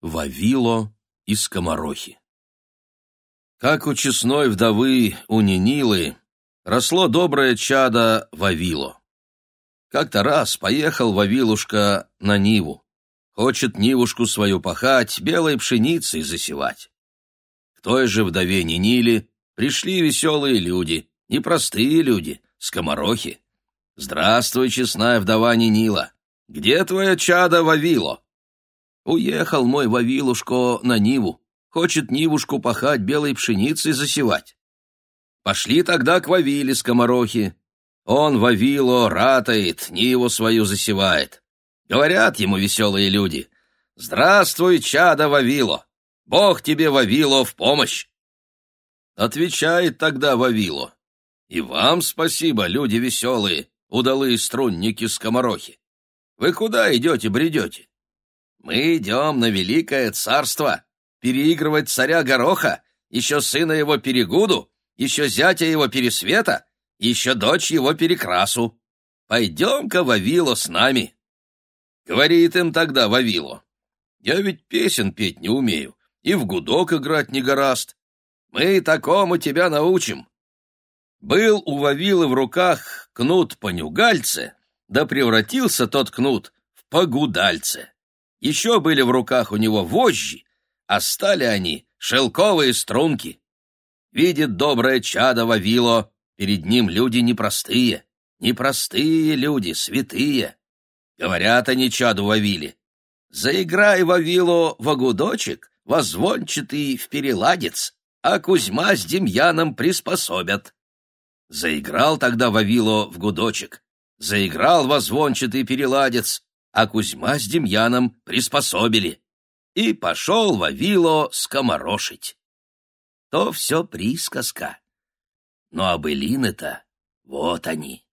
Вавило и скоморохи. Как у честной вдовы у Нинилы росло доброе чадо Вавило. Как-то раз поехал Вавилушка на Ниву. Хочет Нивушку свою пахать, белой пшеницей засевать. К той же вдове Ниниле пришли веселые люди, непростые люди, скоморохи. «Здравствуй, честная вдова Нинила! Где твое чадо Вавило?» Уехал мой Вавилушко на Ниву, хочет Нивушку пахать белой пшеницей засевать. Пошли тогда к Вавиле скоморохи. Он Вавило ратает, Ниву свою засевает. Говорят ему веселые люди, «Здравствуй, чадо Вавило! Бог тебе, Вавило, в помощь!» Отвечает тогда Вавило, «И вам спасибо, люди веселые, удалые струнники-скоморохи. Вы куда идете-бредете? Мы идем на великое царство, переигрывать царя Гороха, еще сына его Перегуду, еще зятя его Пересвета, еще дочь его Перекрасу. Пойдем-ка, Вавило, с нами. Говорит им тогда Вавило. Я ведь песен петь не умею, и в гудок играть не гораст. Мы такому тебя научим. Был у Вавилы в руках кнут-понюгальце, да превратился тот кнут в погудальце. Еще были в руках у него вожжи, а стали они шелковые струнки. Видит доброе чадо Вавило, перед ним люди непростые, непростые люди, святые. Говорят они чаду Вавиле, заиграй Вавило в огудочек, возвончатый в переладец, а Кузьма с Демьяном приспособят. Заиграл тогда Вавило в гудочек, заиграл возвончатый переладец, а Кузьма с Демьяном приспособили. И пошел Вавило скоморошить. То все присказка. Но а былины-то вот они.